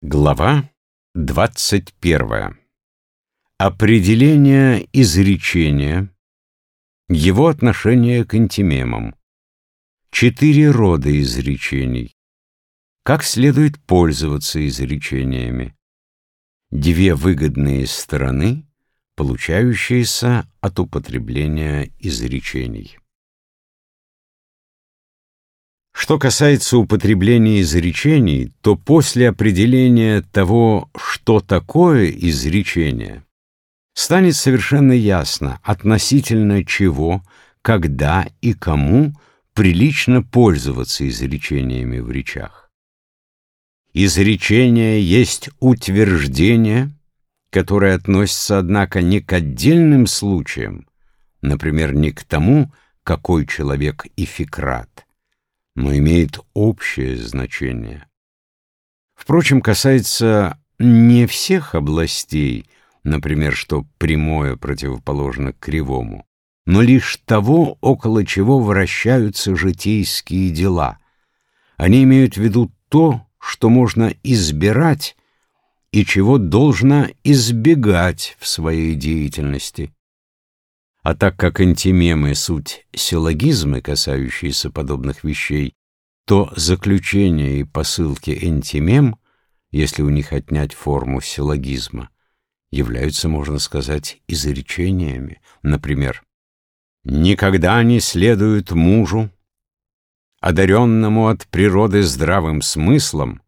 Глава 21. Определение изречения, его отношение к антимемам. Четыре рода изречений. Как следует пользоваться изречениями. Две выгодные стороны, получающиеся от употребления изречений. Что касается употребления изречений, то после определения того, что такое изречение, станет совершенно ясно, относительно чего, когда и кому прилично пользоваться изречениями в речах. Изречение есть утверждение, которое относится, однако, не к отдельным случаям, например, не к тому, какой человек ификрат, но имеет общее значение. Впрочем, касается не всех областей, например, что прямое противоположно кривому, но лишь того, около чего вращаются житейские дела. Они имеют в виду то, что можно избирать и чего должно избегать в своей деятельности. А так как антимемы — суть силлогизмы, касающиеся подобных вещей, то заключение и посылки антимем, если у них отнять форму силлогизма, являются, можно сказать, изречениями. Например, «Никогда не следует мужу, одаренному от природы здравым смыслом,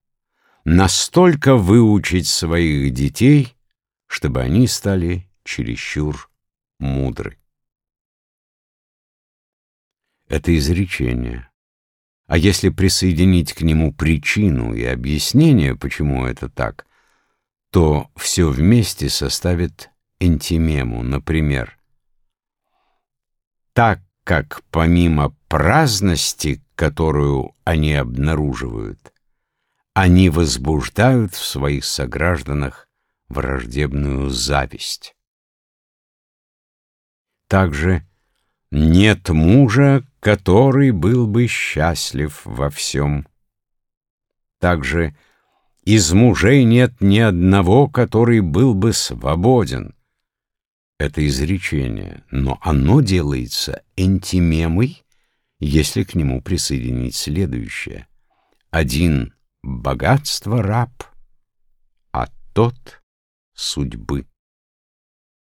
настолько выучить своих детей, чтобы они стали чересчур мудры». Это изречение. А если присоединить к нему причину и объяснение, почему это так, то все вместе составит антимему, например. Так как помимо праздности, которую они обнаруживают, они возбуждают в своих согражданах враждебную зависть. Также нет мужа, который был бы счастлив во всем. Также из мужей нет ни одного, который был бы свободен. Это изречение, но оно делается энтимемой, если к нему присоединить следующее. Один — богатство раб, а тот — судьбы.